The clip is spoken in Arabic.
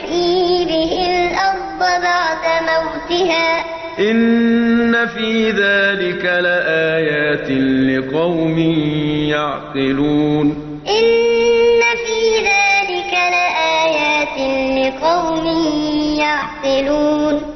فَيُحْيِي بِهِ الْأَرْضَ بَعْدَ مَوْتِهَا ۚ. إِنَّ فِي ذَٰلِكَ لَآيَاتٍ لِّقَوْمٍ يَعْقِلُونَ. إِنَّ فِي ذَٰلِكَ لَآيَاتٍ لِّقَوْمٍ يَعْقِلُونَ.